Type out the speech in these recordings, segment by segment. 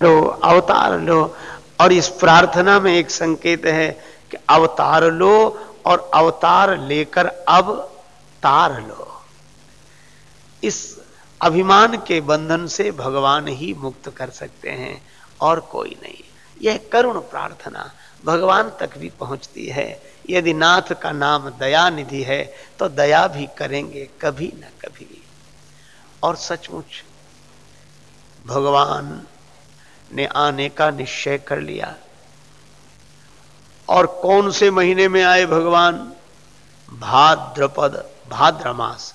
लो, अवतार लो। और इस प्रार्थना में एक संकेत है कि अवतार लो और अवतार लेकर अब तार लो। इस अभिमान के बंधन से भगवान ही मुक्त कर सकते हैं और कोई नहीं। यह करुण प्रार्थना भगवान तक भी पहुँचती है। यदि नाथ का नाम दया निधि है तो दया भी करेंगे कभी ना कभी। और सचमुच भगवान ने आने का निश्चय कर लिया। और कौन से महीने में आए भगवान? भाद्रपद भाद्र मास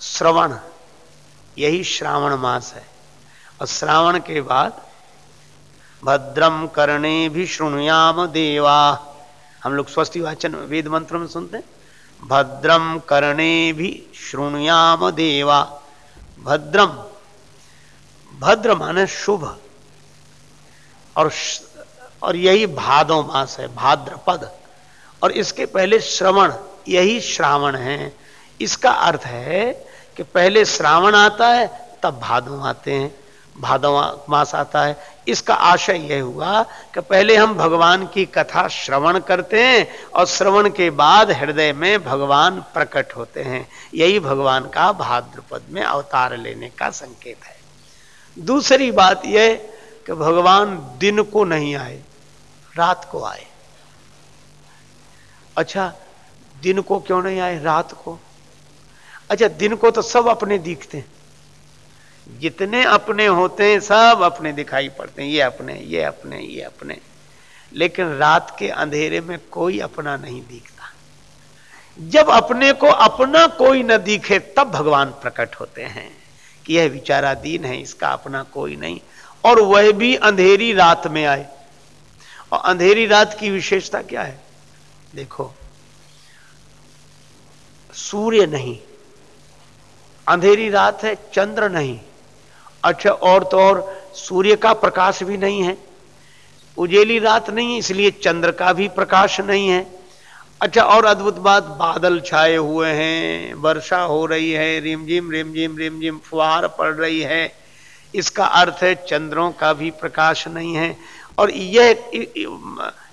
श्रवण, यही श्रावण मास है। और श्रावण के बाद भद्रम करणे भी श्रृणुयाम देवा। हम लोग स्वस्ति वाचन वेद मंत्र में सुनते हैं। भद्रम करणे भी श्रृणुयाम देवा। भद्रम भद्र माने शुभ। और और यही भादो मास है, भाद्रपद। और इसके पहले श्रवण, यही श्रावण है। इसका अर्थ है कि पहले श्रावण आता है, तब भादो आते हैं। भादव मास आता है, इसका आशय यह हुआ कि पहले हम भगवान की कथा श्रवण करते हैं और श्रवण के बाद हृदय में भगवान प्रकट होते हैं। यही भगवान का भाद्रपद में अवतार लेने का संकेत है। दूसरी बात यह कि भगवान दिन को नहीं आए, रात को आए। अच्छा दिन को क्यों नहीं आए, रात को? अच्छा दिन को तो सब अपने दिखते हैं। जितने अपने होते हैं, सब अपने दिखाई पड़ते हैं। ये अपने ये अपने ये अपने। लेकिन रात के अंधेरे में कोई अपना नहीं दिखता। जब अपने को अपना कोई न दिखे, तब भगवान प्रकट होते हैं कि यह विचाराधीन है, इसका अपना कोई नहीं। और वह भी अंधेरी रात में आए। और अंधेरी रात की विशेषता क्या है? देखो, सूर्य नहीं, अंधेरी रात है, चंद्र नहीं। अच्छा और तो और सूर्य का प्रकाश भी नहीं है। उजेली रात नहीं, इसलिए चंद्र का भी प्रकाश नहीं है। अच्छा और अद्भुत बात, बादल छाए हुए हैं, वर्षा हो रही है, रिमझिम रिमझिम रिमझिम फुहार पड़ रही है। इसका अर्थ है, चंद्रों का भी प्रकाश नहीं है। और यह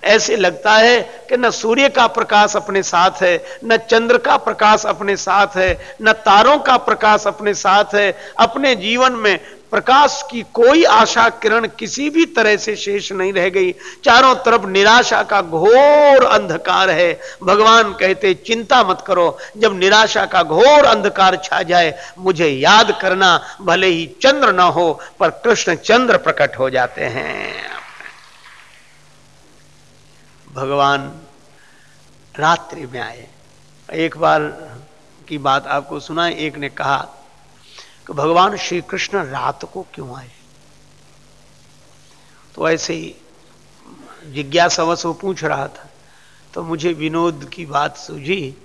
ऐसे लगता है कि न सूर्य का प्रकाश अपने साथ है, न चंद्र का प्रकाश अपने साथ है, न तारों का प्रकाश अपने साथ है। अपने जीवन में प्रकाश की कोई आशा किरण किसी भी तरह से शेष नहीं रह गई। चारों तरफ़ निराशा का घोर अंधकार है। भगवान कहते, चिंता मत करो, जब निराशा का घोर अंधकार छा जाए, मुझे याद करना, भले ही चंद्र ना हो, पर कृष्ण चंद्र प्रकट हो जाते हैं। भगवान रात्रि में आए। एक बार की बात आपको सुना एक ने कहा कि भगवान श्री कृष्ण रात को क्यों आए? तो ऐसे ही जिज्ञासावश वो पूछ रहा था तो मुझे विनोद की बात सूझी।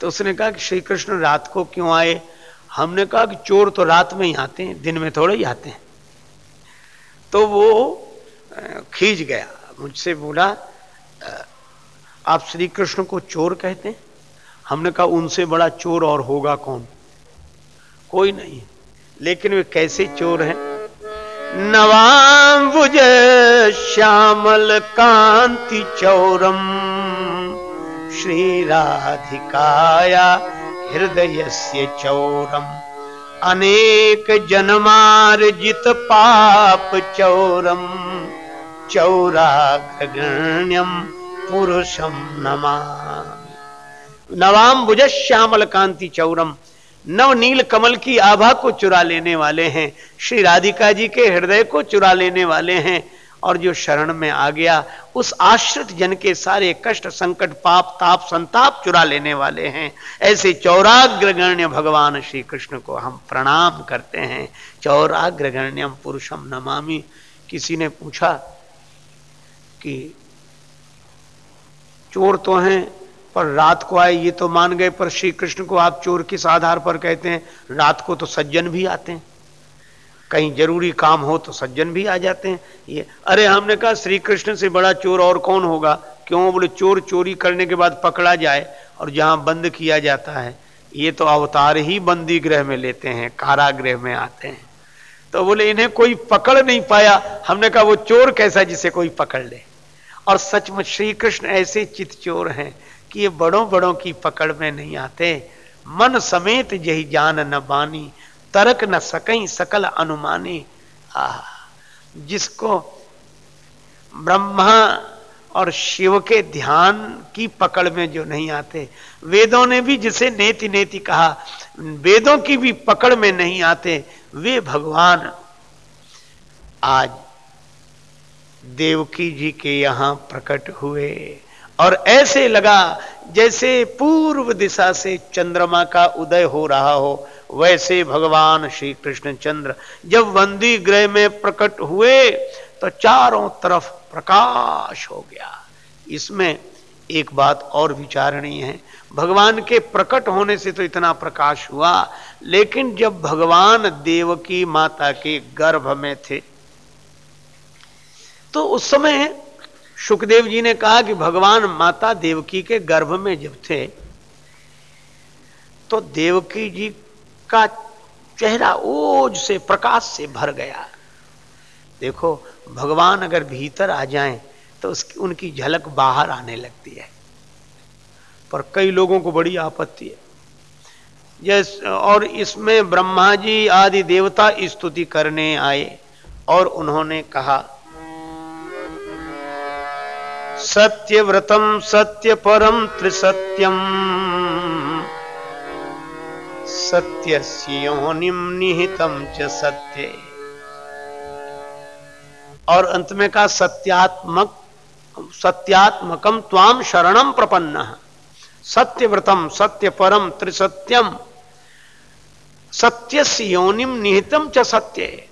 तो उसने कहा कि श्री कृष्ण रात को क्यों आए? हमने कहा कि चोर तो रात में ही आते हैं, दिन में थोड़े ही आते हैं। तो वो खींच गया। मुझसे बोला आप श्री कृष्ण को चोर कहते हैं? हमने कहा, उनसे बड़ा चोर और होगा कौन? कोई नहीं। लेकिन वे कैसे चोर हैं? नवाबुज श्यामल कांति चौरम। श्री राधिकाया हृदय से चौरम। अनेक जनमार्जित पाप चौरम। चौराग्रगण्यम पुरुषम नमा नवाम बुझ श्यामल कांति चौरम। नव नील कमल की आभा को चुरा लेने वाले हैं। श्री राधिका जी के हृदय को चुरा लेने वाले हैं। और जो शरण में आ गया, उस आश्रित जन के सारे कष्ट, संकट, पाप, ताप, संताप चुरा लेने वाले हैं। ऐसे चौराग्रगण्य भगवान श्री कृष्ण को हम प्रणाम करते हैं। चौराग्रगण्यम पुरुषम नमामि। किसी ने पूछा कि चोर तो हैं? पर रात को आए, ये तो मान गए, पर श्री कृष्ण को आप चोर किस आधार पर कहते हैं? रात को तो सज्जन भी आते हैं। कहीं ज़रूरी काम हो तो सज्जन भी आ जाते हैं। ये, अरे हमने कहा, श्री कृष्ण से बड़ा चोर और कौन होगा? क्यों? बोले, चोर चोरी करने के बाद पकड़ा जाए और जहाँ बंद किया जाता है, ये तो अवतार ही बंदी ग्रह में लेते हैं, कारागृह में आते हैं। तो बोले, इन्हें कोई पकड़ नहीं पाया। हमने कहा, वो चोर कैसा जिसे कोई पकड़ ले? और सचमुच श्री कृष्ण ऐसे चित चोर हैं कि ये बड़ों बड़ों की पकड़ में नहीं आते। मन समेत यही जान न बानी, तरक न सकई, सकल अनुमानी। आ, जिसको ब्रह्मा और शिव के ध्यान की पकड़ में जो नहीं आते, वेदों ने भी जिसे नेति नेति कहा, वेदों की भी पकड़ में नहीं आते, वे भगवान। आज देवकी जी के यहाँ प्रकट हुए। और ऐसे लगा जैसे पूर्व दिशा से चंद्रमा का उदय हो रहा हो। वैसे भगवान श्री कृष्ण चंद्र जब वंदी ग्रह में प्रकट हुए तो चारों तरफ़ प्रकाश हो गया। इसमें एक बात और विचारणीय है। भगवान के प्रकट होने से तो इतना प्रकाश हुआ, लेकिन जब भगवान देव की माता के गर्भ में थे तो उस समय सुखदेव जी ने कहा कि भगवान माता देवकी के गर्भ में जब थे तो देवकी जी का चेहरा ओज से, प्रकाश से भर गया। देखो, भगवान अगर भीतर आ जाएँ तो उसकी, उनकी झलक बाहर आने लगती है। पर कई लोगों को बड़ी आपत्ति है। जैस और इसमें ब्रह्मा जी आदि देवता स्तुति करने आए, और उन्होंने कहा सत्यव्रतम सत्य परम त्रिसत्यम सत्य निहितम च सत्य। और अंत में कहा, सत्यात्मक सत्यात्मकम त्वाम शरणम प्रपन्न। सत्यव्रतम सत्य परम त्रिसत्यम। सत्य योनिम निहितम च सत्य।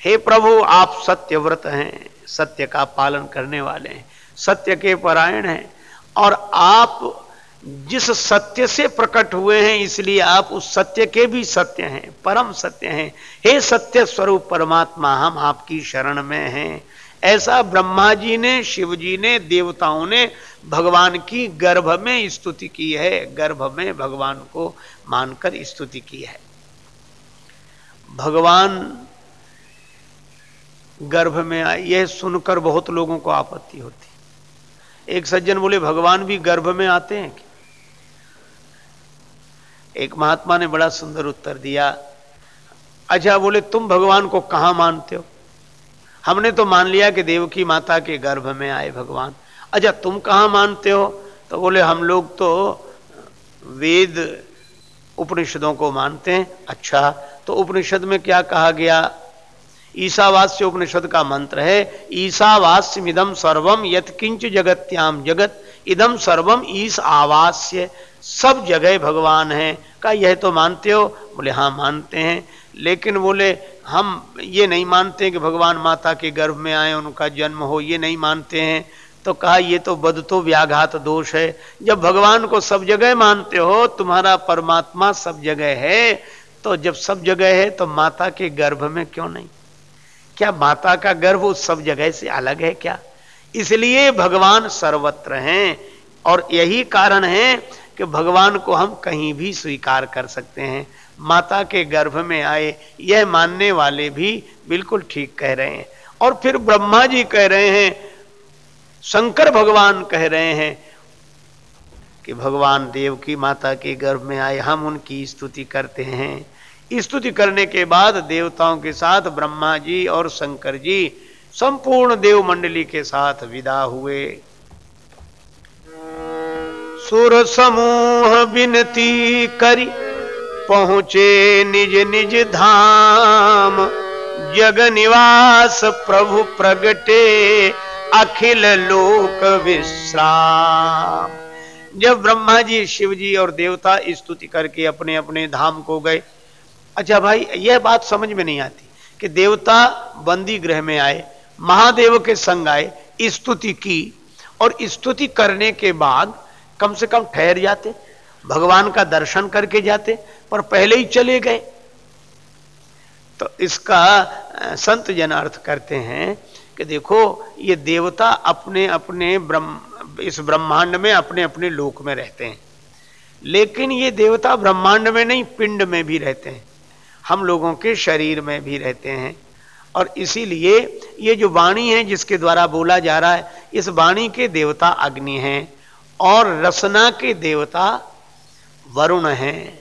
हे प्रभु, आप सत्यव्रत हैं, सत्य का पालन करने वाले हैं। सत्य के परायण हैं। और आप जिस सत्य से प्रकट हुए हैं, इसलिए आप उस सत्य के भी सत्य हैं, परम सत्य हैं। हे सत्य स्वरूप परमात्मा, हम आपकी शरण में हैं। ऐसा ब्रह्मा जी ने, शिव जी ने, देवताओं ने भगवान की गर्भ में स्तुति की है। गर्भ में भगवान को मानकर स्तुति की है। भगवान गर्भ में आए, यह सुनकर बहुत लोगों को आपत्ति होती एक सज्जन बोले, भगवान भी गर्भ में आते हैं एक महात्मा ने बड़ा सुंदर उत्तर दिया अच्छा बोले, तुम भगवान को कहाँ मानते हो? हमने तो मान लिया कि देवकी माता के गर्भ में आए भगवान। अच्छा तुम कहाँ मानते हो? तो बोले, हम लोग तो वेद उपनिषदों को मानते हैं। अच्छा तो उपनिषद में क्या कहा गया? ईसावास्य उपनिषद का मंत्र है ईसावास्य मिदम सर्वम यत्किंच जगत्याम जगत इदम सर्वम ईस आवास्य, सब जगह भगवान है। का यह तो मानते हो? बोले हाँ मानते हैं। लेकिन बोले, हम ये नहीं मानते कि भगवान माता के गर्भ में आए, उनका जन्म हो, ये नहीं मानते हैं। तो कहा, ये तो बद तो व्याघात दोष है। जब भगवान को सब जगह मानते हो, तुम्हारा परमात्मा सब जगह है तो जब सब जगह है तो माता के गर्भ में क्यों नहीं? क्या माता का गर्भ उस सब जगह से अलग है क्या? इसलिए भगवान सर्वत्र हैं और यही कारण है कि भगवान को हम कहीं भी स्वीकार कर सकते हैं। माता के गर्भ में आए, यह मानने वाले भी बिल्कुल ठीक कह रहे हैं। और फिर ब्रह्मा जी कह रहे हैं, शंकर भगवान कह रहे हैं कि भगवान देव की माता के गर्भ में आए, हम उनकी स्तुति करते हैं। स्तुति करने के बाद देवताओं के साथ ब्रह्मा जी और शंकर जी संपूर्ण देव मंडली के साथ विदा हुए। सुर समूह विनती करी, पहुँचे निज निज धाम। जग निवास प्रभु प्रगटे, अखिल लोक विश्राम। जब ब्रह्मा जी, शिव जी और देवता स्तुति करके अपने अपने धाम को गए अच्छा भाई, यह बात समझ में नहीं आती कि देवता बंदी ग्रह में आए, महादेव के संग आए, स्तुति की। और स्तुति करने के बाद कम से कम ठहर जाते, भगवान का दर्शन करके जाते, पर पहले ही चले गए। तो इसका संत जन अर्थ करते हैं कि देखो, ये देवता अपने अपने ब्रह्म, इस ब्रह्मांड में अपने अपने लोक में रहते हैं। लेकिन ये देवता ब्रह्मांड में नहीं, पिंड में भी रहते हैं। हम लोगों के शरीर में भी रहते हैं। और इसीलिए ये जो वाणी है जिसके द्वारा बोला जा रहा है, इस वाणी के देवता अग्नि हैं और रसना के देवता वरुण हैं।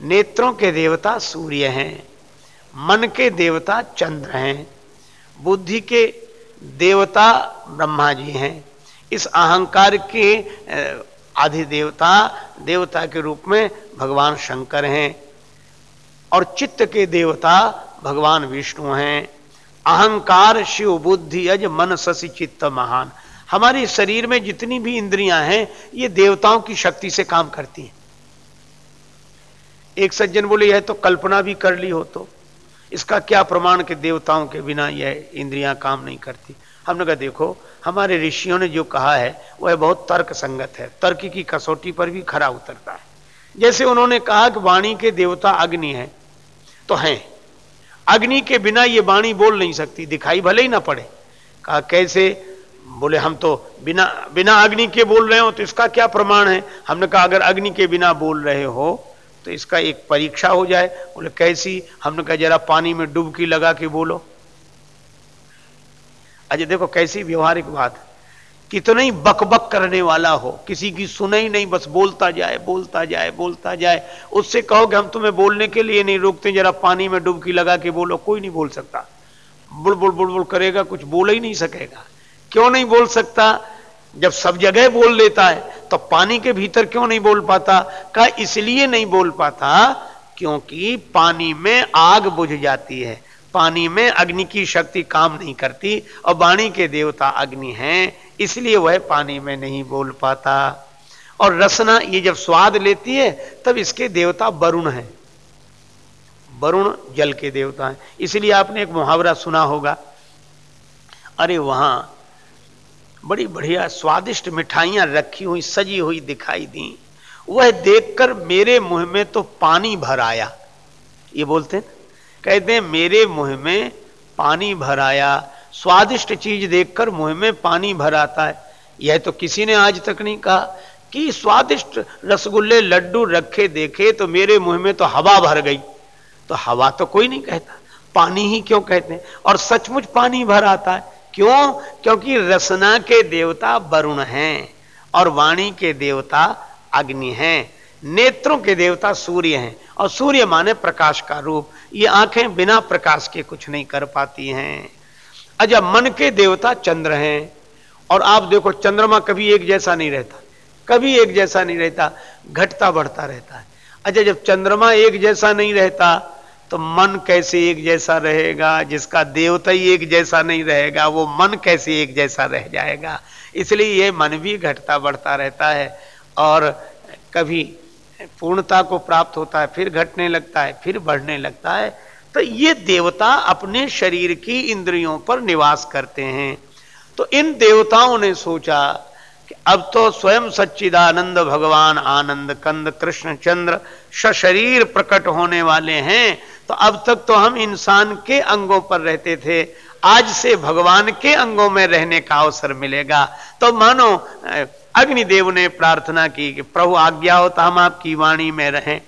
नेत्रों के देवता सूर्य हैं, मन के देवता चंद्र हैं, बुद्धि के देवता ब्रह्मा जी हैं। इस अहंकार के आधि देवता देवता के रूप में भगवान शंकर हैं और चित्त के देवता भगवान विष्णु हैं। अहंकार, शिव बुद्धि अज मन ससी चित्त महान। हमारे शरीर में जितनी भी इंद्रियाँ हैं, ये देवताओं की शक्ति से काम करती हैं। एक सज्जन बोले, यह तो कल्पना भी कर ली हो तो। इसका क्या प्रमाण कि देवताओं के बिना यह इंद्रियाँ काम नहीं करती? हमने कहा देखो, हमारे ऋषियों ने जो कहा है, वह बहुत तर्क संगत है। तर्क की कसौटी पर भी खरा उतरता है। जैसे उन्होंने कहा कि वाणी के देवता अग्नि है तो हैं। अग्नि के बिना ये वाणी बोल नहीं सकती, दिखाई भले ही ना पड़े। कहा, कैसे? बोले, हम तो बिना बिना अग्नि के बोल रहे हो तो इसका क्या प्रमाण है? हमने कहा, अगर अग्नि के बिना बोल रहे हो तो इसका एक परीक्षा हो जाए। बोले, कैसी? हमने कहा, जरा पानी में डुबकी लगा के बोलो। अजय, देखो कैसी व्यवहारिक बात कितना ही बकबक करने वाला हो, किसी की सुने ही नहीं, बस बोलता जाए बोलता जाए बोलता जाए। उससे कहो कि हम तुम्हें बोलने के लिए नहीं रोकते, जरा पानी में डुबकी लगा के बोलो, कोई नहीं बोल सकता। बुल बुल बुल बुल करेगा, कुछ बोल ही नहीं सकेगा। क्यों नहीं बोल सकता? जब सब जगह बोल लेता है तो पानी के भीतर क्यों नहीं बोल पाता? का इसलिए नहीं बोल पाता, क्योंकि पानी में आग बुझ जाती है। पानी में अग्नि की शक्ति काम नहीं करती, और वाणी के देवता अग्नि हैं, इसलिए वह पानी में नहीं बोल पाता। और रसना ये जब स्वाद लेती है, तब इसके देवता वरुण है। वरुण जल के देवता है। इसलिए आपने एक मुहावरा सुना होगा, अरे वहाँ बड़ी बढ़िया स्वादिष्ट मिठाइयाँ रखी हुई, सजी हुई दिखाई दी। वह देखकर मेरे मुँह में तो पानी भर आया। ये बोलते हैं कहते हैं, मेरे मुँह में पानी भराया स्वादिष्ट चीज़ देखकर मुँह में पानी भर आता है। यह तो किसी ने आज तक नहीं कहा कि स्वादिष्ट रसगुल्ले लड्डू रखे देखे तो मेरे मुँह में तो हवा भर गई। तो हवा तो कोई नहीं कहता। पानी ही क्यों कहते हैं? और सचमुच पानी भर आता है। क्यों? क्योंकि रसना के देवता वरुण हैं और वाणी के देवता अग्नि हैं। नेत्रों के देवता सूर्य हैं, और सूर्य माने प्रकाश का रूप। ये आँखें बिना प्रकाश के कुछ नहीं कर पाती हैं। अच्छा मन के देवता चंद्र हैं, और आप देखो, चंद्रमा कभी एक जैसा नहीं रहता, कभी एक जैसा नहीं रहता, घटता बढ़ता रहता है। अच्छा जब चंद्रमा एक जैसा नहीं रहता तो मन कैसे एक जैसा रहेगा? जिसका देवता ही एक जैसा नहीं रहेगा, वो मन कैसे एक जैसा रह जाएगा? इसलिए ये मन भी घटता बढ़ता रहता है, और कभी पूर्णता को प्राप्त होता है, फिर घटने लगता है, फिर बढ़ने लगता है। तो ये देवता अपने शरीर की इंद्रियों पर निवास करते हैं। तो इन देवताओं ने सोचा कि अब तो स्वयं सच्चिदानंद भगवान आनंद कंद, कृष्ण चंद्र शरीर प्रकट होने वाले हैं। तो अब तक तो हम इंसान के अंगों पर रहते थे। आज से भगवान के अंगों में रहने का अवसर मिलेगा। तो मानो अग्निदेव ने प्रार्थना की कि प्रभु आज्ञा हो तो हम आपकी वाणी में रहें।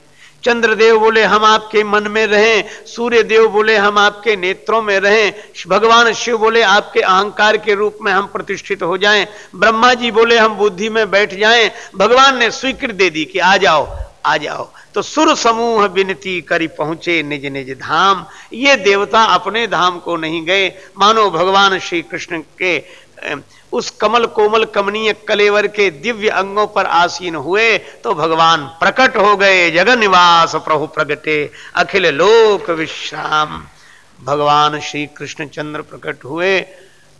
चंद्रदेव बोले, हम आपके मन में रहें। सूर्य देव बोले, हम आपके नेत्रों में रहें। भगवान शिव बोले, आपके अहंकार के रूप में हम प्रतिष्ठित हो जाएँ। ब्रह्मा जी बोले, हम बुद्धि में बैठ जाएँ। भगवान ने स्वीकृति दे दी कि आ जाओ आ जाओ। तो सुर समूह विनती करी पहुँचे निज निज धाम। ये देवता अपने धाम को नहीं गए। मानो भगवान श्री कृष्ण के उस कमल कोमल कमनीय कलेवर के दिव्य अंगों पर आसीन हुए तो भगवान प्रकट हो गए जगन निवास प्रभु प्रगटे, अखिल लोक विश्राम। भगवान श्री कृष्ण चंद्र प्रकट हुए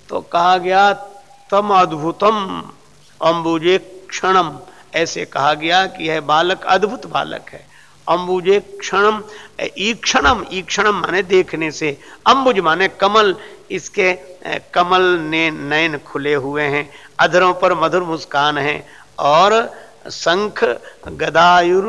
तो कहा गया, तम अद्भुतम, अंबुजे क्षणम। ऐसे कहा गया कि यह बालक अद्भुत बालक है। अंबुजे क्षणम ईक्षणम ईक्षणम माने देखने से। अंबुज माने कमल, इसके कमल ने नयन खुले हुए हैं, अधरों पर मधुर मुस्कान है, और शंख, गदायुर,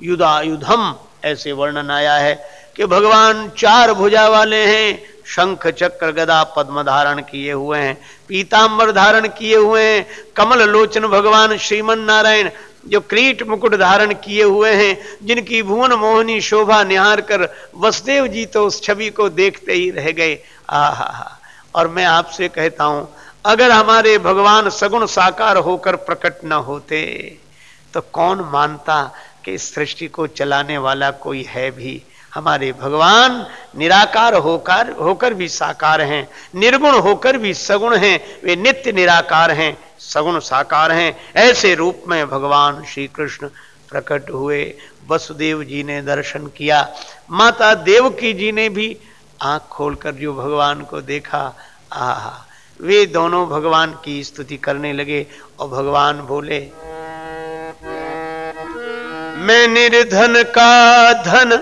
युदायुधम, ऐसे वर्णन आया है कि भगवान चार भुजा वाले हैं शंख चक्र गदा पद्म धारण किए हुए हैं पीताम्बर धारण किए हुए हैं, कमल लोचन भगवान श्रीमन नारायण जो क्रीट मुकुट धारण किए हुए हैं, जिनकी भुवन मोहनी शोभा निहार कर वसुदेव जी तो उस छवि को देखते ही रह गए। आहा और मैं आपसे कहता हूँ, अगर हमारे भगवान सगुण साकार होकर प्रकट न होते तो कौन मानता कि इस सृष्टि को चलाने वाला कोई है भी? हमारे भगवान निराकार होकर होकर भी साकार हैं, निर्गुण होकर भी सगुण हैं, वे नित्य निराकार हैं, सगुण साकार हैं। ऐसे रूप में भगवान श्री कृष्ण प्रकट हुए। वसुदेव जी ने दर्शन किया। माता देवकी जी ने भी आँख खोलकर जो भगवान को देखा आ वे दोनों भगवान की स्तुति करने लगे और भगवान बोले, मैं निर्धन का धन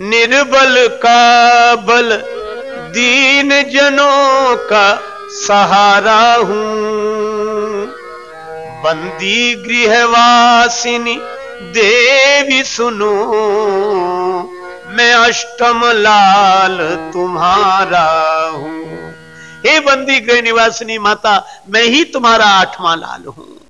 निर्बल का बल दीन जनों का सहारा हूँ। बंदी गृहवासिनी, देवी सुनो। मैं अष्टम लाल तुम्हारा हूँ। हे बंदी गृह निवासिनी माता, मैं ही तुम्हारा आठवां लाल हूँ।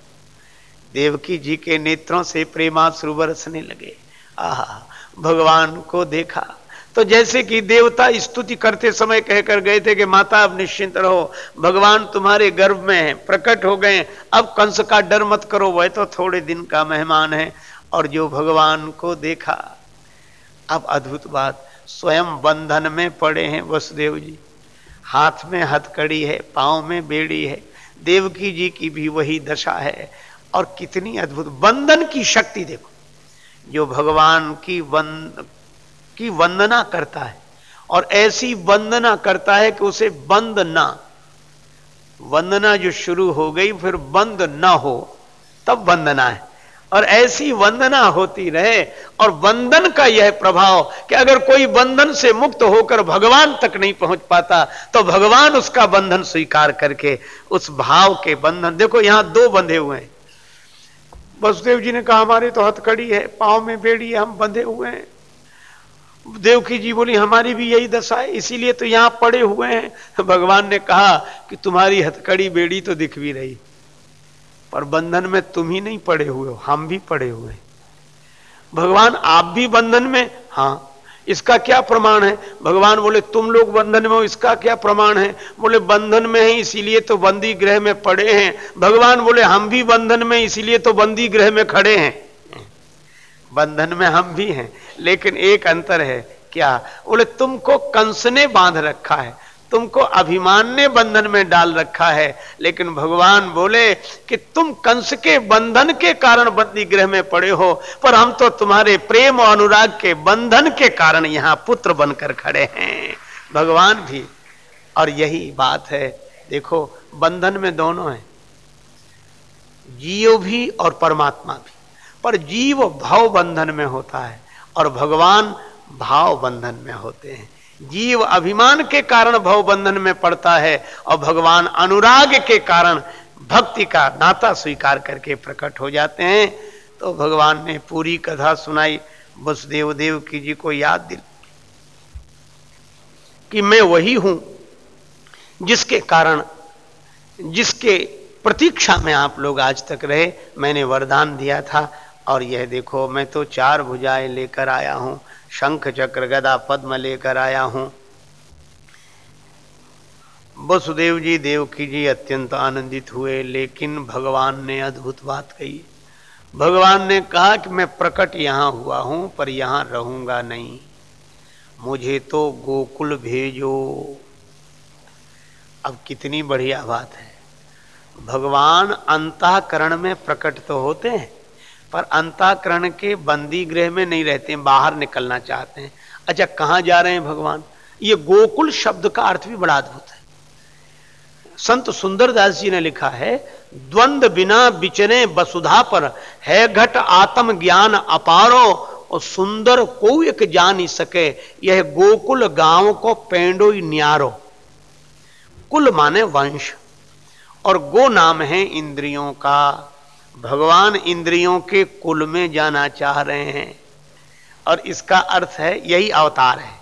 देवकी जी के नेत्रों से प्रेमाश्रु बरसने लगे। आह भगवान को देखा। तो जैसे कि देवता स्तुति करते समय कहकर गए थे कि माता अब निश्चिंत रहो, भगवान तुम्हारे गर्भ में है, प्रकट हो गए अब कंस का डर मत करो, वह तो थोड़े दिन का मेहमान है। और जो भगवान को देखा, अब अद्भुत बात, स्वयं बंधन में पड़े हैं वसुदेव जी। हाथ में हथकड़ी है, पाँव में बेड़ी है, देवकी जी की भी वही दशा है। और कितनी अद्भुत, बंधन की शक्ति देखो। जो भगवान की वंद की वंदना करता है। और ऐसी वंदना करता है कि उसे बंद ना। वंदना जो शुरू हो गई, फिर बंद ना हो, तब वंदना है। और ऐसी वंदना होती रहे, और वंदन का यह प्रभाव कि अगर कोई बंधन से मुक्त होकर भगवान तक नहीं पहुँच पाता तो भगवान उसका बंधन स्वीकार करके, उस भाव के बंधन। देखो, यहाँ दो बंधे हुए हैं। वसुदेव जी ने कहा, हमारी तो हथकड़ी है, पाव में बेड़ी है, हम बंधे हुए हैं। देवकी जी बोली, हमारी भी यही दशा है, इसीलिए तो यहाँ पड़े हुए हैं। भगवान ने कहा कि, तुम्हारी हथकड़ी बेड़ी तो दिख भी रही, पर बंधन में तुम ही नहीं पड़े हुए हो, हम भी पड़े हुए भगवान, आप भी बंधन में? हाँ। इसका क्या प्रमाण है? भगवान बोले, तुम लोग बंधन में हो, इसका क्या प्रमाण है? बोले, बंधन में है, इसीलिए तो बंदी ग्रह में पड़े हैं। भगवान बोले, हम भी बंधन में इसीलिए तो बंदी ग्रह में खड़े हैं। बंधन में हम भी हैं, लेकिन एक अंतर है, क्या? बोले, तुमको कंस ने बाँध रखा है तुमको अभिमान ने बंधन में डाल रखा है। लेकिन भगवान बोले कि तुम कंस के बंधन के कारण बंदी ग्रह में पड़े हो, पर हम तो तुम्हारे प्रेम और अनुराग के बंधन के कारण यहाँ पुत्र बनकर खड़े हैं। भगवान भी, और यही बात है। देखो, बंधन में दोनों है। जीव भी और परमात्मा भी। पर जीव भाव बंधन में होता है, और भगवान भाव बंधन में होते हैं। जीव अभिमान के भाव भवबंधन में पड़ता है और भगवान अनुराग के कारण भक्ति का नाता स्वीकार करके प्रकट हो जाते हैं। तो भगवान ने पूरी कथा सुनाई। वसुदेव देव की जी को याद दिल कि मैं वही हूँ जिसके कारण, जिसके प्रतीक्षा में आप लोग आज तक रहे। मैंने वरदान दिया था और यह देखो, मैं तो चार भुजाएँ लेकर आया हूँ। शंख चक्र गदा पद्म लेकर आया हूँ। वसुदेव जी, देवकी जी अत्यंत आनंदित हुए, लेकिन भगवान ने अद्भुत बात कही। भगवान ने कहा कि मैं प्रकट यहाँ हुआ हूँ, पर यहाँ रहूँगा नहीं। मुझे तो गोकुल भेजो। अब कितनी बढ़िया बात है। भगवान अंतकरण में प्रकट तो होते हैं पर अंताकरण के बंदी गृह में नहीं रहते हैं, बाहर निकलना चाहते हैं। अच्छा कहाँ जा रहे हैं भगवान? ये गोकुल शब्द का अर्थ भी बड़ा अद्भुत है। संत सुंदरदास जी ने लिखा है, द्वंद बिना बिचने वसुधा पर है घट आत्म ज्ञान अपारो, और सुंदर को एक जान ही सके। यह गोकुल गाँव को पेंडो न्यारो। कुल माने वंश, और गो नाम है इंद्रियों का। भगवान इंद्रियों के कुल में जाना चाह रहे हैं। और इसका अर्थ है, यही अवतार है।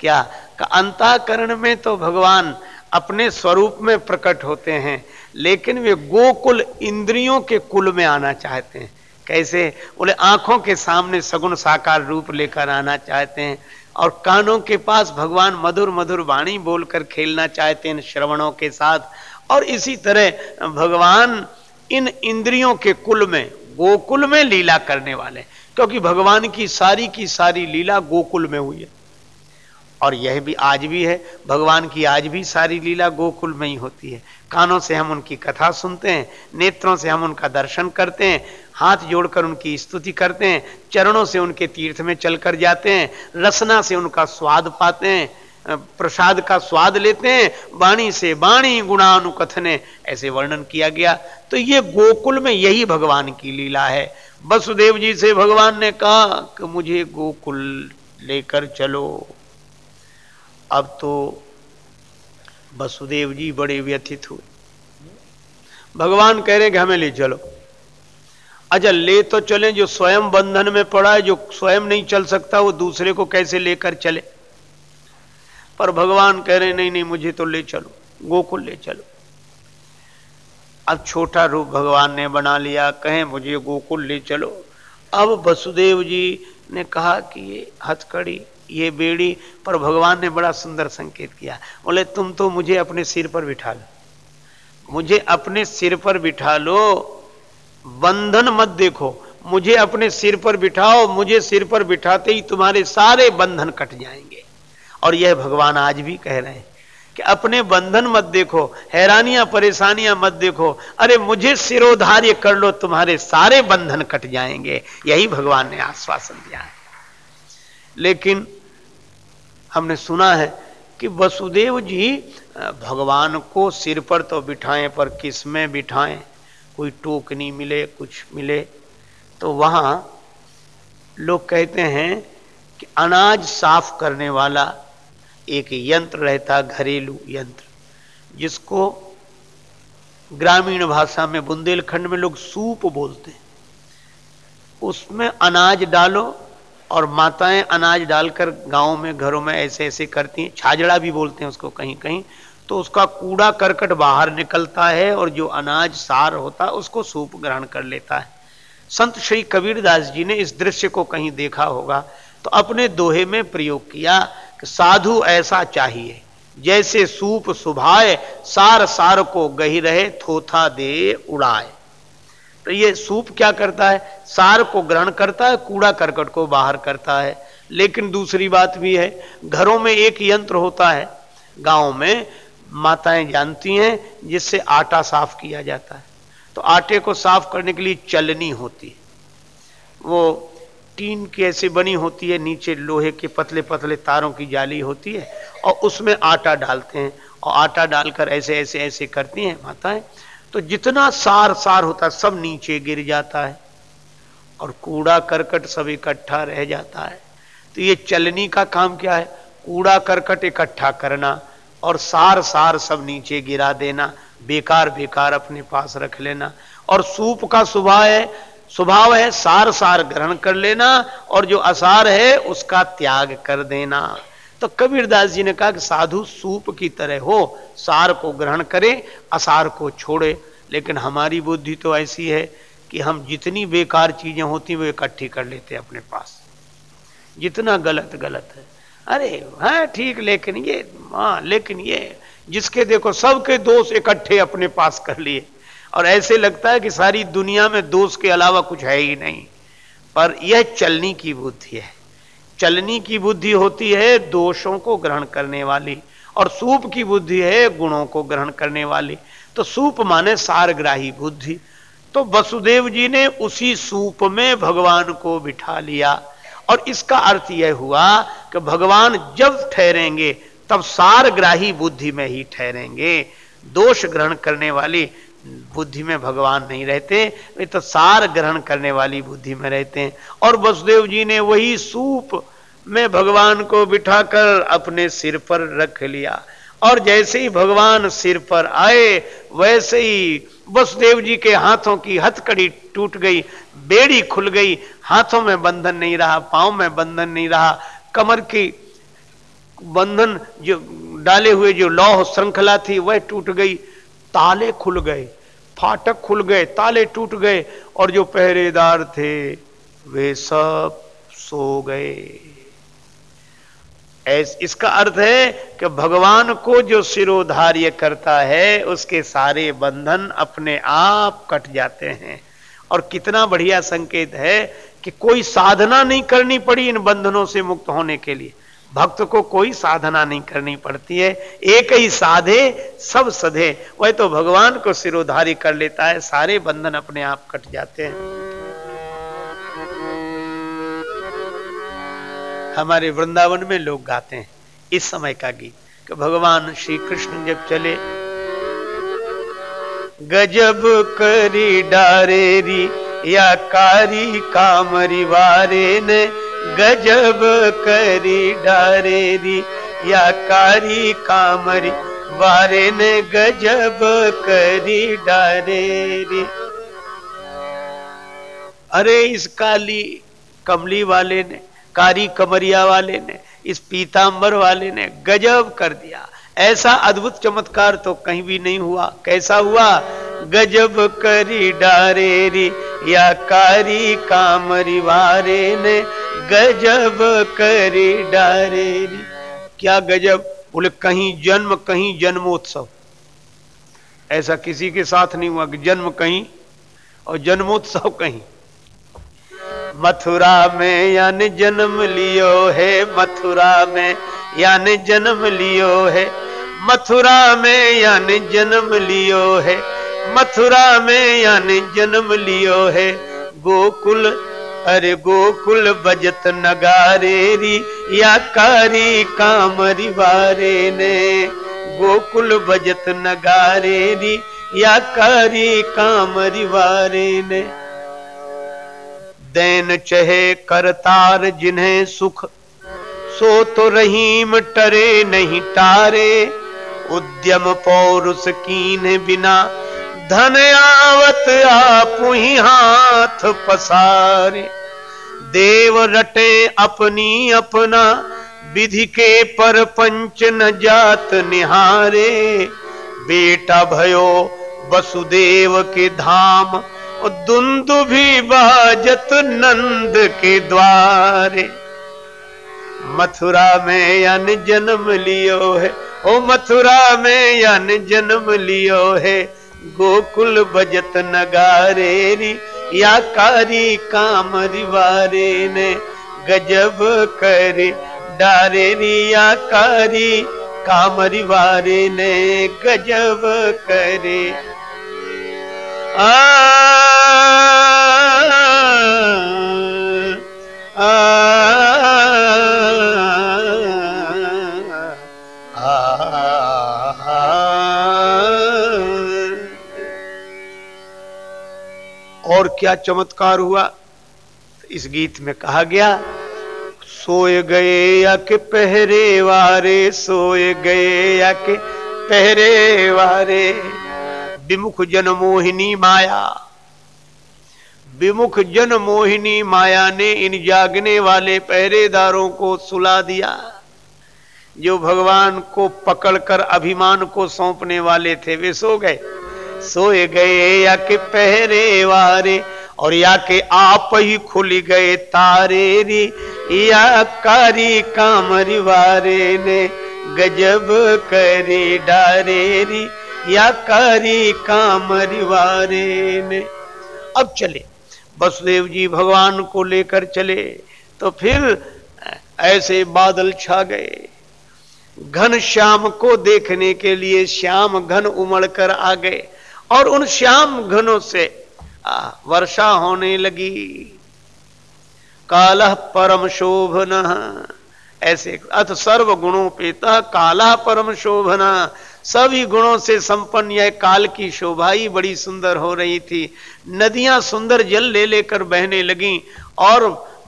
क्या? अंताकरण में तो भगवान अपने स्वरूप में प्रकट होते हैं, लेकिन वे गोकुल इंद्रियों के कुल में आना चाहते हैं। कैसे? बोले, आँखों के सामने सगुण साकार रूप लेकर आना चाहते हैं, और कानों के पास भगवान मधुर मधुर वाणी बोलकर खेलना चाहते हैं श्रवणों के साथ। और इसी तरह भगवान इन इंद्रियों के कुल में, गोकुल में लीला करने वाले क्योंकि भगवान की सारी की सारी लीला गोकुल में हुई है। और यह भी आज भी है, भगवान की आज भी सारी लीला गोकुल में ही होती है। कानों से हम उनकी कथा सुनते हैं, नेत्रों से हम उनका दर्शन करते हैं, हाथ जोड़कर उनकी स्तुति करते हैं, चरणों से उनके तीर्थ में चलकर जाते हैं, रसना से उनका स्वाद पाते हैं प्रसाद का स्वाद लेते हैं, वाणी से वाणी गुणानुकथने, ऐसे वर्णन किया गया। तो ये गोकुल में यही भगवान की लीला है। वसुदेव जी से भगवान ने कहा कि मुझे गोकुल लेकर चलो। अब तो वसुदेव जी बड़े व्यथित हुए। भगवान कह रहे कि हमें ले चलो। अच्छा ले तो चले, जो स्वयं बंधन में पड़ा है, जो स्वयं नहीं चल सकता, वो दूसरे को कैसे लेकर चले? पर भगवान कह रहे, नहीं नहीं, मुझे तो ले चलो, गोकुल ले चलो. अब छोटा रूप भगवान ने बना लिया, कहें, मुझे गोकुल ले चलो. अब वसुदेव जी ने कहा कि ये हथकड़ी, ये बेड़ी, पर भगवान ने बड़ा सुंदर संकेत किया। बोले, तुम तो मुझे अपने सिर पर बिठा लो, मुझे अपने सिर पर बिठा लो, बंधन मत देखो, मुझे अपने सिर पर बिठाओ, मुझे सिर पर बिठाते ही तुम्हारे सारे बंधन कट जाएँगे। और यह भगवान आज भी कह रहे हैं कि अपने बंधन मत देखो, हैरानियाँ, परेशानियाँ मत देखो। अरे मुझे सिरोधार्य कर लो, तुम्हारे सारे बंधन कट जाएँगे। यही भगवान ने आश्वासन दिया है। लेकिन हमने सुना है कि वसुदेव जी भगवान को सिर पर तो बिठाएँ, पर किसमें बिठाएँ? कोई टोकनी मिले, कुछ मिले। तो वहाँ लोग कहते हैं कि अनाज साफ़ करने वाला एक यंत्र रहता घरेलू यंत्र, जिसको ग्रामीण भाषा में, बुंदेलखंड में लोग सूप बोलते हैं। उसमें अनाज डालो और माताएँ अनाज डालकर गाँव में, घरों में ऐसे ऐसे करती हैं। छाजड़ा भी बोलते हैं उसको कहीं कहीं। तो उसका कूड़ा करकट बाहर निकलता है और जो अनाज सार होता है, उसको सूप ग्रहण कर लेता है। संत श्री कबीरदास जी ने इस दृश्य को कहीं देखा होगा तो अपने दोहे में प्रयोग किया। साधु ऐसा चाहिए। जैसे सूप सुभाए, सार सार को गही रहे, थोथा दे उड़ाए। तो ये सूप क्या करता है? सार को ग्रहण करता है, कूड़ा करकट को बाहर करता है। लेकिन दूसरी बात भी है, घरों में एक यंत्र होता है, गाँव में माताएँ जानती हैं, जिससे आटा साफ़ किया जाता है। तो आटे को साफ़ करने के लिए चलनी होती है। वो टीन की ऐसी बनी होती है, नीचे लोहे के पतले पतले तारों की जाली होती है और उसमें आटा डालते हैं और आटा डालकर ऐसे ऐसे ऐसे करती हैं माताएँ। तो जितना सार सार होता सब नीचे गिर जाता है और कूड़ा करकट सब इकट्ठा रह जाता है। तो ये चलनी का काम क्या है? कूड़ा करकट इकट्ठा करना और सार सार सब नीचे गिरा देना बेकार बेकार अपने पास रख लेना। और सूप का सुबह है स्वभाव है, सार सार ग्रहण कर लेना और जो असार है, उसका त्याग कर देना। तो कबीरदास जी ने कहा कि साधु सूप की तरह हो, सार को ग्रहण करे, असार को छोड़े। लेकिन हमारी बुद्धि तो ऐसी है कि हम जितनी बेकार चीज़ें होती वो इकट्ठी कर लेते हैं अपने पास। जितना गलत गलत है। अरे हाँ ठीक, लेकिन ये हाँ लेकिन ये, जिसके देखो, सबके दोष इकट्ठे अपने पास कर लिए। और ऐसे लगता है कि सारी दुनिया में दोष के अलावा कुछ है ही नहीं। पर यह चलनी की बुद्धि है। चलनी की बुद्धि होती है दोषों को ग्रहण करने वाली और सूप की बुद्धि है गुणों को ग्रहण करने वाली। तो सूप माने सारग्राही बुद्धि। तो वसुदेव जी ने उसी सूप में भगवान को बिठा लिया और इसका अर्थ यह हुआ कि भगवान जब ठहरेंगे तब सारग्राही बुद्धि में ही ठहरेंगे। दोष ग्रहण करने वाली बुद्धि में भगवान नहीं रहते, वे तो सार ग्रहण करने वाली बुद्धि में रहते हैं। और वसुदेव जी ने वही सूप में भगवान को बिठाकर अपने सिर पर रख लिया। और जैसे ही भगवान सिर पर आए, वैसे ही वसुदेव जी के हाथों की हथकड़ी टूट गई, बेड़ी खुल गई। हाथों में बंधन नहीं रहा, पाँव में बंधन नहीं रहा। कमर की बंधन जो डाले हुए जो लौह श्रृंखला थी, वह टूट गई, ताले खुल गए। फाटक खुल गए, ताले टूट गए और जो पहरेदार थे, वे सब सो गए। इसका अर्थ है कि भगवान को जो सिरोधार्य करता है, उसके सारे बंधन अपने आप कट जाते हैं। और कितना बढ़िया संकेत है कि कोई साधना नहीं करनी पड़ी इन बंधनों से मुक्त होने के लिए। भक्त को कोई साधना नहीं करनी पड़ती है। एक ही साधे, सब सधे। वह तो भगवान को सिरोधारी कर लेता है, सारे बंधन अपने आप कट जाते हैं। हमारे वृंदावन में लोग गाते हैं, इस समय का गीत, कि भगवान श्री कृष्ण जब चले, गजब करी डारेरी या कारी कामरी वारे ने गजब करी डारेरी या कारी कामरी वारे ने गजब करी डारेरी अरे इस काली कमली वाले ने, कारी कमरिया वाले ने, इस पीतांबर वाले ने गजब कर दिया। ऐसा अद्भुत चमत्कार तो कहीं भी नहीं हुआ। कैसा हुआ? गजब करी डारेरी, या कारी कामरी वारे ने गजब करी डारेरी। क्या गजब? बोले, कहीं जन्म, कहीं जन्मोत्सव। ऐसा किसी के साथ नहीं हुआ कि जन्म कहीं और जन्मोत्सव कहीं। मथुरा में यान जन्म लियो है, मथुरा में यान जन्म लियो है, मथुरा में यान जन्म लियो है। मथुरा में यानी जन्म लियो है। गोकुल, अरे गोकुल बजत नगारेरी या कारी कामरी वारे ने। गोकुल बजत नगारेरी या कारी कामरी वारे ने। दैन चहे करतार जिन्हें सुख, सो तो रहीम टरे नहीं टारे। उद्यम पौरुष कीन बिना धन आवत आप ही हाथ पसारे। देव रटे अपनी अपना, विधि के पर पंच न जात निहारे। बेटा भयो वसुदेव के धाम दुंदु भी बाजत नंद के द्वारे। मथुरा में यान जन्म लियो है, ओ मथुरा में यान जन्म लियो है। गोकुल बजत नगारेरी या कारी कामरी वारे ने गजब करे डारेरी या कारी कामरी वारे ने गजब करे। और क्या चमत्कार हुआ? इस गीत में कहा गया, सोए गए या के पहरे वारे, सोए गए या के पहरे वारे। विमुख जन मोहिनी माया, विमुख जन मोहिनी माया ने इन जागने वाले पहरेदारों को सुला दिया, जो भगवान को पकड़कर अभिमान को सौंपने वाले थे। वे सो गए। सोए गए या के पहरे वारे, और या के आप ही खुल गए तारे री। या कारी कामरी वारे ने गजब करे डारे री। या कारी कामरिवारे ने। अब चले वसुदेव जी भगवान को लेकर चले तो फिर ऐसे बादल छा गए। घन श्याम को देखने के लिए श्याम घन उमड़ कर आ गए। और उन श्याम घनों से वर्षा होने लगी। काल परम शोभन, ऐसे अथ सर्व गुणों पेता काला परम शोभना। सभी गुणों से संपन्न यह काल की शोभा ही बड़ी सुंदर हो रही थी। नदियाँ सुंदर जल ले लेकर बहने लगी और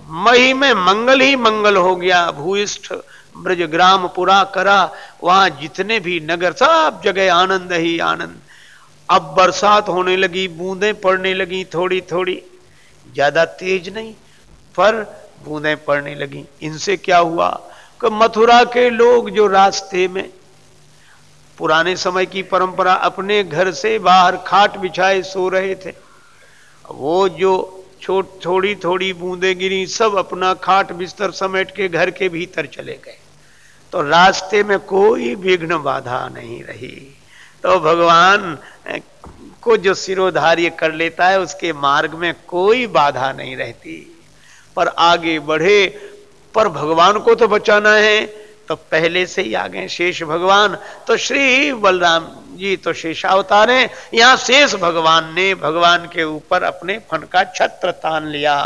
मही में मंगल ही मंगल हो गया। भूइष्ठ ब्रज ग्राम पुरा करा। वहाँ जितने भी नगर, सब जगह आनंद ही आनंद। अब बरसात होने लगी, बूंदें पड़ने लगी थोड़ी थोड़ी ज़्यादा तेज नहीं, पर बूंदें पड़ने लगी। इनसे क्या हुआ कि मथुरा के लोग जो रास्ते में, पुराने समय की परंपरा, अपने घर से बाहर खाट बिछाए सो रहे थे, वो जो छोट थोड़ी थोड़ी बूंदे गिरी, सब अपना खाट बिस्तर समेट के घर के भीतर चले गए। तो रास्ते में कोई विघ्न बाधा नहीं रही। तो भगवान को जो सिरोधार्य कर लेता है, उसके मार्ग में कोई बाधा नहीं रहती। पर आगे बढ़े, पर भगवान को तो बचाना है तो पहले से ही आ गए शेष भगवान तो श्री बलराम जी तो शेषावतार हैं। यहाँ शेष भगवान ने भगवान के ऊपर अपने फन का छत्र तान लिया।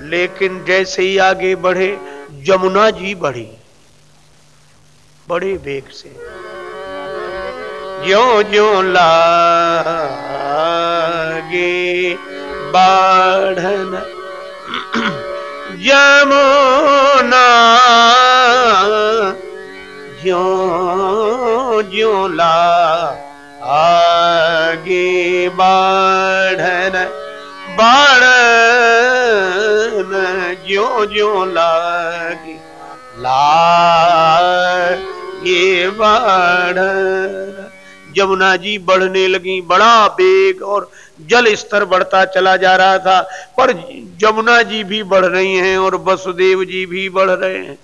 लेकिन जैसे ही आगे बढ़े, जमुना जी बढ़ी, बड़े वेग से। ज्यो ज्यो लागे बाढ़न। जमुना जो जो ला आगे बाढ़न। बाढ़न ज्यो जो लागे ला ये बाढ़न। जमुना जी बढ़ने लगी, बड़ा बेग और जल स्तर बढ़ता चला जा रहा था, पर जमुना जी भी बढ़ रही हैं और वसुदेव जी भी बढ़ रहे हैं।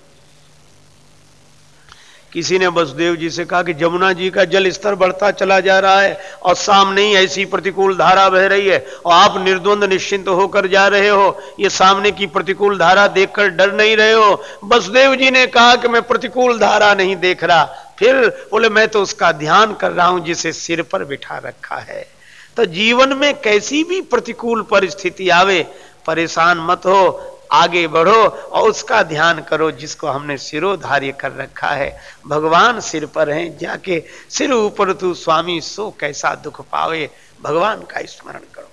किसी ने वसुदेव जी से कहा कि जमुना जी का जल स्तर बढ़ता चला जा रहा है और सामने ही ऐसी प्रतिकूल धारा बह रही है और आप निर्द्वंद निश्चिंत होकर जा रहे हो। ये सामने की प्रतिकूल धारा देखकर डर नहीं रहे हो। वसुदेव जी ने कहा कि मैं प्रतिकूल धारा नहीं देख रहा फिर बोले, मैं तो उसका ध्यान कर रहा हूँ जिसे सिर पर बिठा रखा है। तो जीवन में कैसी भी प्रतिकूल परिस्थिति आवे, परेशान मत हो, आगे बढ़ो और उसका ध्यान करो जिसको हमने सिरोधार्य कर रखा है। भगवान सिर पर हैं, जाके सिर ऊपर तू स्वामी सो कैसा दुख पावे। भगवान का स्मरण करो।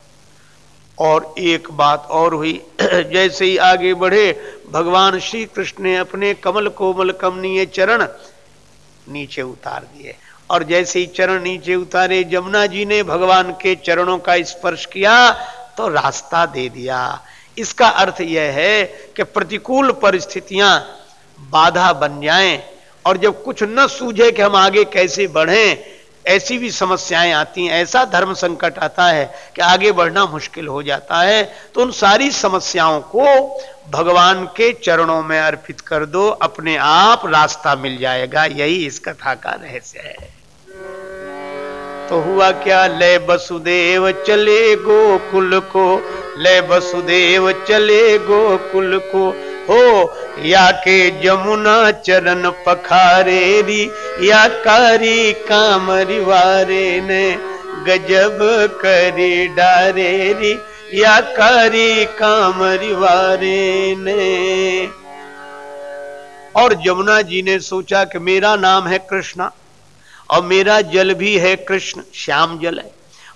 और एक बात और हुई, जैसे ही आगे बढ़े, भगवान श्री कृष्ण ने अपने कमल कोमल कमनीय चरण नीचे उतार दिए। और जैसे ही चरण नीचे उतारे, जमुना जी ने भगवान के चरणों का स्पर्श किया तो रास्ता दे दिया। इसका अर्थ यह है कि प्रतिकूल परिस्थितियाँ बाधा बन जाएँ, और जब कुछ न सूझे कि हम आगे कैसे बढ़ें ऐसी भी समस्याएँ आती हैं, ऐसा धर्म संकट आता है कि आगे बढ़ना मुश्किल हो जाता है तो उन सारी समस्याओं को भगवान के चरणों में अर्पित कर दो, अपने आप रास्ता मिल जाएगा। यही इस कथा का रहस्य है। तो हुआ क्या? ले वसुदेव चले गोकुल को, ले वसुदेव चले गोकुल को हो, या के जमुना चरण पखारेरी या कारी कामरी वारे ने गजब करी डारेरी या कारी कामरी वारे ने। और जमुना जी ने सोचा कि मेरा नाम है कृष्णा, और मेरा जल भी है कृष्ण, श्याम जल है।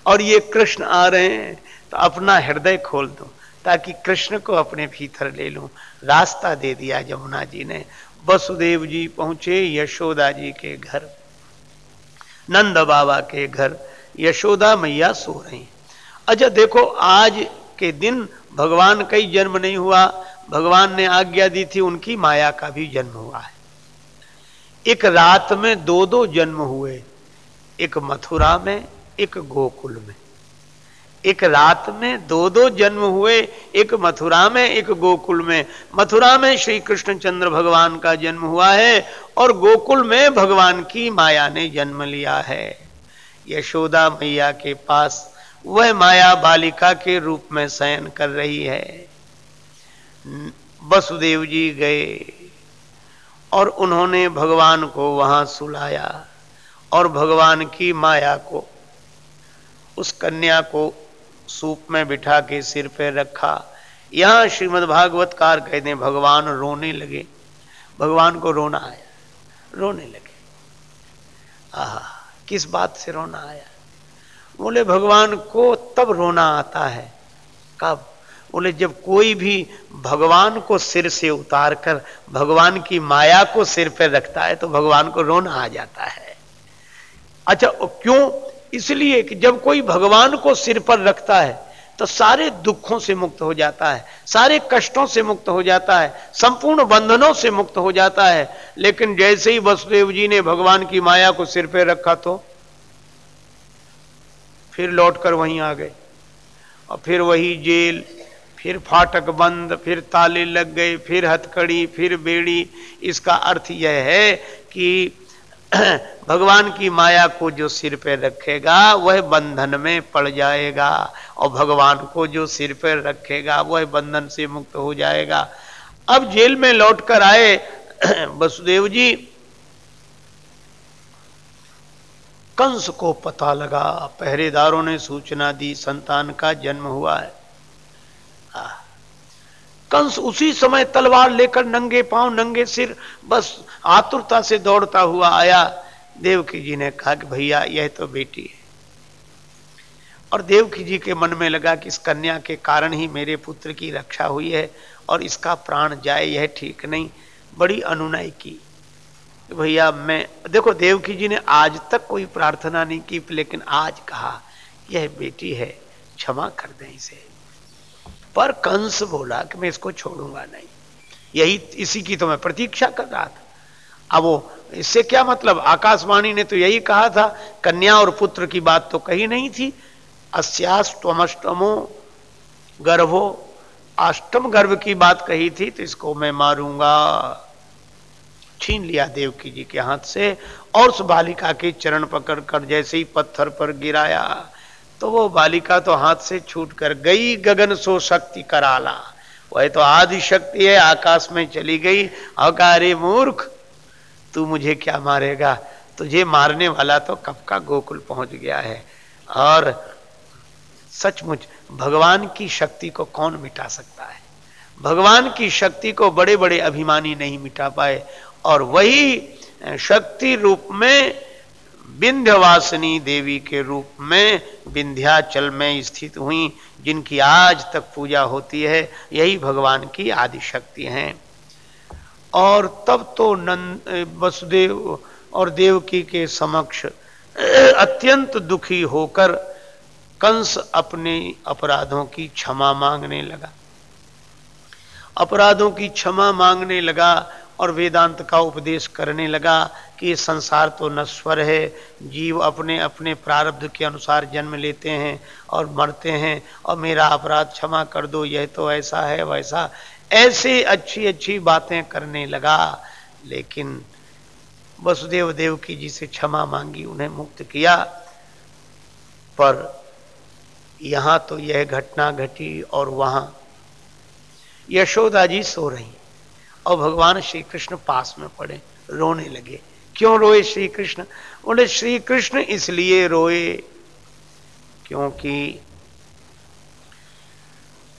और ये कृष्ण आ रहे हैं तो अपना हृदय खोल दो। ताकि कृष्ण को अपने भीतर ले लूँ। रास्ता दे दिया जमुना जी ने। वसुदेव जी पहुँचे यशोदा जी के घर। नंद बाबा के घर। यशोदा मैया सो रही। अच्छा देखो, आज के दिन भगवान का ही जन्म नहीं हुआ। भगवान ने आज्ञा दी थी, उनकी माया का भी जन्म हुआ है। एक रात में दो दो जन्म हुए। एक मथुरा में, एक गोकुल में। एक रात में दो दो जन्म हुए, एक मथुरा में, एक गोकुल में। मथुरा में श्री कृष्णचंद्र भगवान का जन्म हुआ है और गोकुल में भगवान की माया ने जन्म लिया है। यशोदा मैया के पास वह माया बालिका के रूप में शयन कर रही है। वसुदेव जी गए और उन्होंने भगवान को वहाँ सुलाया और भगवान की माया को, उस कन्या को सूप में बिठा के सिर पे रखा। यहाँ श्रीमद भागवत कार कहते भगवान रोने लगे। भगवान को रोना आया। रोने लगे। आह, किस बात से रोना आया? बोले, भगवान को तब रोना आता है। कब? बोले, जब कोई भी भगवान को सिर से उतार कर भगवान की माया को सिर पर रखता है तो भगवान को रोना आ जाता है। अच्छा क्यों इसलिए कि जब कोई भगवान को सिर पर रखता है तो सारे दुखों से मुक्त हो जाता है, सारे कष्टों से मुक्त हो जाता है, संपूर्ण बंधनों से मुक्त हो जाता है। लेकिन जैसे ही वसुदेव जी ने भगवान की माया को सिर पर रखा तो फिर लौटकर वहीं आ गए। और फिर वही जेल, फिर फाटक बंद, फिर ताले लग गए, फिर हथकड़ी, फिर बेड़ी। इसका अर्थ यह है कि भगवान की माया को जो सिर पर रखेगा, वह बंधन में पड़ जाएगा। और भगवान को जो सिर पर रखेगा, वह बंधन से मुक्त हो जाएगा। अब जेल में लौटकर आए। वसुदेव जी, कंस को पता लगा। पहरेदारों ने सूचना दी, संतान का जन्म हुआ है। कंस उसी समय तलवार लेकर नंगे पाँव, नंगे सिर, बस आतुरता से दौड़ता हुआ आया। देवकी जी ने कहा कि भैया, यह तो बेटी है। और देवकी जी के मन में लगा कि इस कन्या के कारण ही मेरे पुत्र की रक्षा हुई है और इसका प्राण जाए, यह ठीक नहीं। बड़ी अनुनय की। भैया, मैं, देखो, देवकी जी ने आज तक कोई प्रार्थना नहीं की, लेकिन आज कहा, यह बेटी है, क्षमा कर दें इसे। पर कंस बोला कि मैं इसको छोड़ूँगा नहीं। यही, इसी की तो मैं प्रतीक्षा कर रहा था। अब वो इससे क्या मतलब? आकाशवाणी ने तो यही कहा था, कन्या और पुत्र की बात तो कही नहीं थी। अस्याष्टमो गर्भो, अष्टम गर्भ की बात कही थी तो इसको मैं मारूँगा। छीन लिया देवकी जी के हाथ से, और उस बालिका के चरण पकड़ कर जैसे ही पत्थर पर गिराया तो वो बालिका तो हाथ से छूट कर गई, गगन सो शक्ति कराला। वह तो आदि शक्ति है, आकाश में चली गई। अरे मूर्ख तू मुझे क्या मारेगा? तुझे मारने वाला तो कब का गोकुल पहुँच गया है? और सचमुच, भगवान की शक्ति को कौन मिटा सकता है? भगवान की शक्ति को बड़े बड़े अभिमानी नहीं मिटा पाए। और वही शक्ति रूप में विंध्यवासिनी देवी के रूप में विंध्याचल में स्थित हुई, जिनकी आज तक पूजा होती है, यही भगवान की आदि शक्ति हैं। और तब तो नंद वसुदेव और देवकी के समक्ष अत्यंत दुखी होकर कंस अपने अपराधों की क्षमा मांगने लगा। अपराधों की क्षमा मांगने लगा और वेदांत का उपदेश करने लगा कि संसार तो नश्वर है। जीव अपने अपने प्रारब्ध के अनुसार जन्म लेते हैं और मरते हैं और मेरा अपराध क्षमा कर दो, यह तो ऐसा है वैसा। ऐसे अच्छी अच्छी बातें करने लगा, लेकिन वसुदेव देव की जी से क्षमा मांगी, उन्हें मुक्त किया। पर यहाँ तो यह घटना घटी और वहाँ यशोदा जी सो रही। और भगवान श्री कृष्ण पास में पड़े, रोने लगे। क्यों रोए श्री कृष्ण बोले श्री कृष्ण इसलिए रोए क्योंकि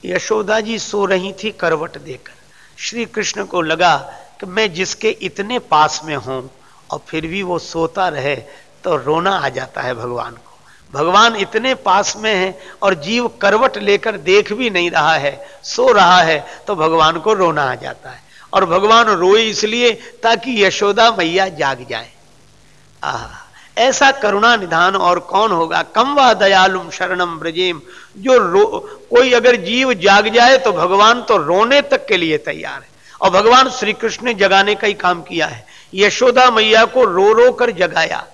यशोदा जी सो रही थी करवट देकर। श्री कृष्ण को लगा कि मैं जिसके इतने पास में हूँ और फिर भी वो सोता रहे तो रोना आ जाता है भगवान को। भगवान इतने पास में है और जीव करवट लेकर देख भी नहीं रहा है, सो रहा है तो भगवान को रोना आ जाता है। और भगवान रोए इसलिए ताकि यशोदा मैया जाग जाए। आह, ऐसा करुणा निधान और कौन होगा? कम व दयालुम शरणम ब्रजेम। जो रो, कोई अगर जीव जाग जाए तो भगवान तो रोने तक के लिए तैयार है। और भगवान श्री कृष्ण ने जगाने का ही काम किया है। यशोदा मैया को रो रो कर जगाया।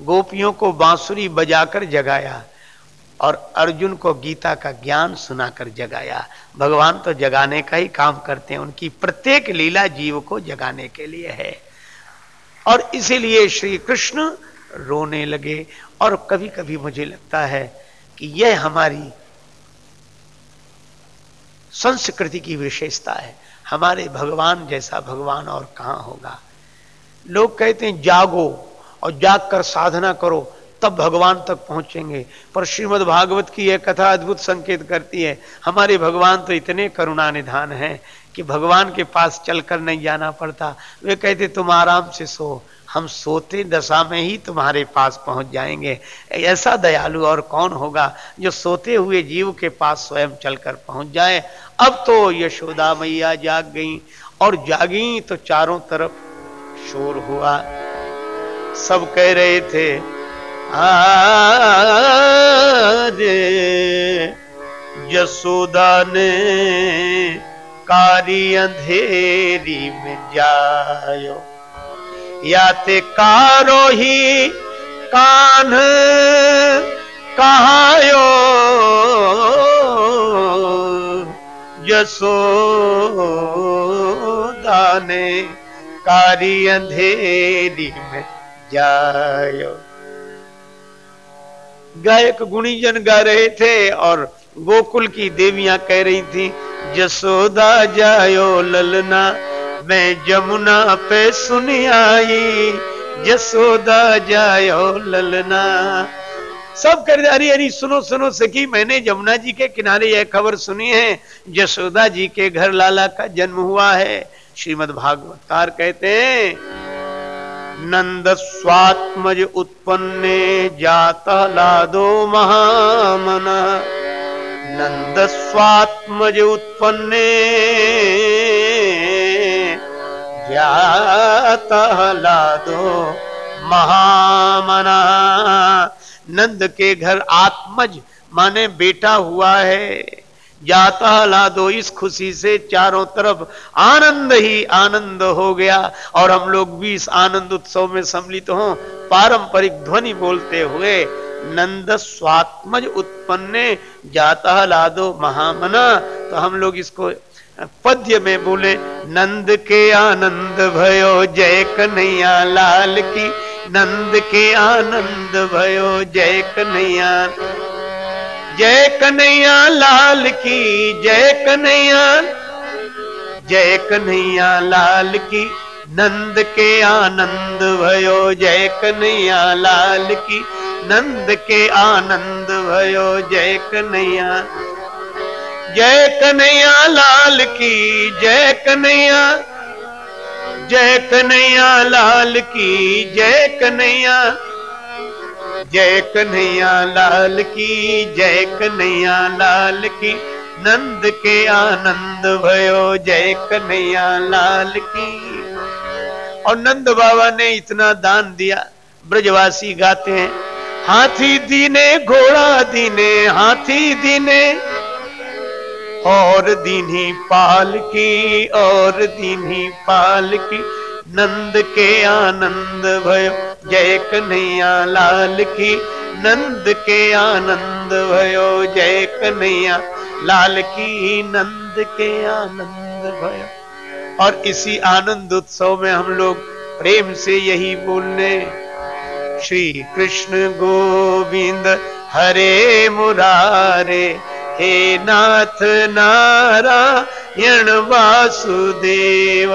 गोपियों को बांसुरी बजाकर जगाया। और अर्जुन को गीता का ज्ञान सुनाकर जगाया। भगवान तो जगाने का ही काम करते हैं, उनकी प्रत्येक लीला जीव को जगाने के लिए है। और इसीलिए श्री कृष्ण रोने लगे, और कभी कभी मुझे लगता है कि यह हमारी संस्कृति की विशेषता है। हमारे भगवान जैसा भगवान और कहाँ होगा? लोग कहते हैं, जागो और जाग कर साधना करो। तब भगवान तक पहुँचेंगे। पर श्रीमद भागवत की यह कथा अद्भुत संकेत करती है, हमारे भगवान तो इतने करुणा निधान है कि भगवान के पास चलकर नहीं जाना पड़ता। वे कहते, तुम आराम से सो, हम सोते दशा में ही तुम्हारे पास पहुँच जाएँगे। ऐसा दयालु और कौन होगा जो सोते हुए जीव के पास स्वयं चलकर पहुँच जाए? अब तो यशोदा मैया जाग गई और जागी तो चारों तरफ़ शोर हुआ। सब कह रहे थे आरे यशोदा ने कारी अंधेरी में जायो। या ते कारो ही कान कहायो। यशोदा ने कारी अंधेरी में जायो। गायक गुणीजन गा रहे थे और गोकुल की देवियाँ कह रही थी, जसोदा जायो ललना, मैं जमुना पे सुन आई, जसोदा जायो ललना। सब कर अरे अरे, सुनो सुनो, सखी, मैंने जमुना जी के किनारे यह खबर सुनी है, जसोदा जी के घर लाला का जन्म हुआ है। श्रीमद भागवतकार कहते हैं नंद स्वात्मज उत्पन्ने जाता लादो महामन। नंद स्वात्मज उत्पन्ने जाता लादो महामना। नंद के घर आत्मज माने बेटा हुआ है। जाता ला दो इस खुशी से, चारों तरफ़ आनंद ही आनंद हो गया। और हम लोग भी इस आनंद उत्सव में सम्मिलित हो। पारंपरिक ध्वनि बोलते हुए नंद स्वात्मज उत्पन्न, जाता ला दो महामना। तो हम लोग इसको पद्य में बोले, नंद के आनंद भयो, जय कन्हैया लाल की। नंद के आनंद भयो, जय कन्हैया जय कन्हैया लाल की, जय कन्हैया। जय कन्हैया लाल की, नंद के आनंद भयो। जय कन्हैया लाल की, नंद के आनंद भयो। जय कन्हैया। जय कन्हैया लाल की, जय कन्हैया। जय कन्हैया लाल की, जय कन्हैया। जय कन्हैया लाल की, जय कन्हैया लाल की। नंद के आनंद भयो, जय कन्हैया लाल की। और नंद बाबा ने इतना दान दिया, ब्रजवासी गाते हैं, हाथी दीने, घोड़ा दीने, हाथी दीने, और दीनी पाल की, और दीनी पाल की। नंद के आनंद भयो। जय कन्हैया लाल की नंद के आनंद भयो। जय कन्हैया लाल की नंद के आनंद भयो। और इसी आनंद उत्सव में हम लोग प्रेम से यही बोलने, श्री कृष्ण गोविंद, हरे मुरारे, हे नाथ नारायण वासुदेव।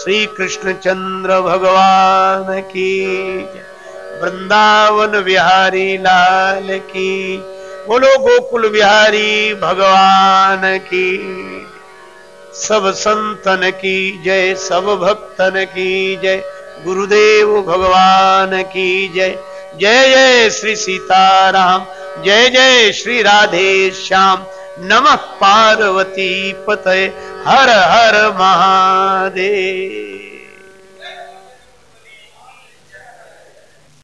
श्री कृष्ण चंद्र भगवान की, वृंदावन बिहारी लाल की, बोलो गोकुल बिहारी भगवान की। सब संतन की जय, सब भक्तन की जय, गुरुदेव भगवान की जय। जय जय श्री सीताराम, जय जय श्री राधे श्याम। नमः पार्वती पते हर हर महादेव।